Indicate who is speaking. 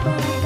Speaker 1: Oh.